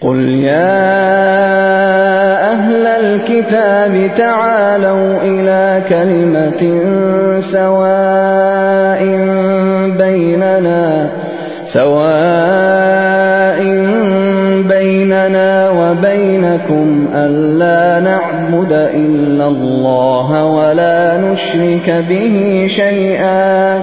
قُلْ يَا أَهْلَ الْكِتَابِ تَعَالَوْا إِلَىٰ كَلِمَةٍ سَوَاءٍ بَيْنَنَا وَبَيْنَكُمْ أَلَّا نَعْبُدَ إِلَّا اللَّهَ وَلَا نُشْرِكَ بِهِ شَيْئًا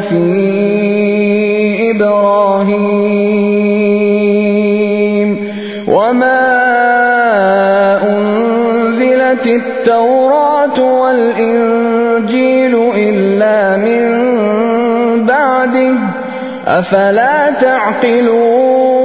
فِي إِبْرَاهِيمَ وَمَا أُنزِلَتِ التَّوْرَاةُ وَالْإِنجِيلُ إِلَّا مِن بَعْدِهِ ۚ أَفَلَا تَعْقِلُونَ؟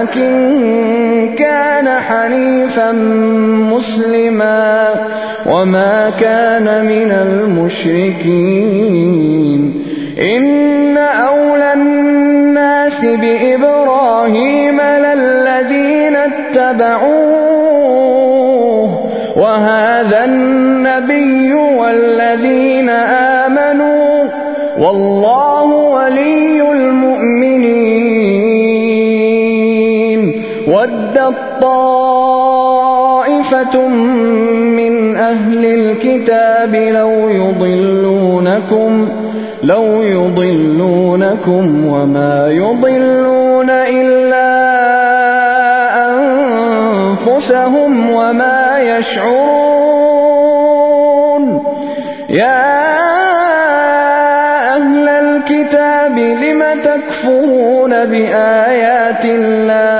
وَلَٰكِن كَانَ حَنِيفًا مُّسْلِمًا وَمَا كَانَ مِنَ الْمُشْرِكِينَ. إِنَّ أَوْلَى النَّاسِ بِإِبْرَاهِيمَ لَلَّذِينَ اتَّبَعُوهُ ۚ وَهَٰذَا النَّبِيُّ وَالَّذِينَ آمَنُوا ۗ. وَاللَّهُ وَدَّت طَّائِفَةٌ مِّنْ أَهْلِ الْكِتَابِ لَوْ يُضِلُّونَكُمْ وَمَا يُضِلُّونَ إِلَّا أَنفُسَهُمْ وَمَا يَشْعُرُونَ. يَا أَهْلَ الْكِتَابِ لِمَ تَكْفُرُونَ بِآيَاتِ اللَّهِ؟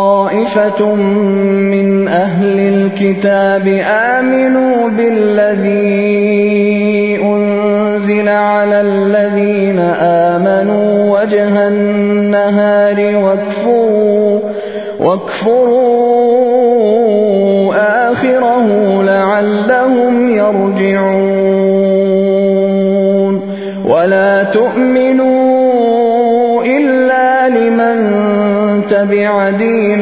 طَّائِفَةٌ مِّنْ أَهْلِ الْكِتَابِ آمِنُوا بِالَّذِي أُنزِلَ عَلَى الَّذِينَ آمَنُوا وَجْهَ النَّهَارِ وَاكْفُرُوا آخِرَهُ لَعَلَّهُمْ يَرْجِعُونَ. وَلَا تُؤْمِنُوا إِلَّا لِمَن تَبِعَ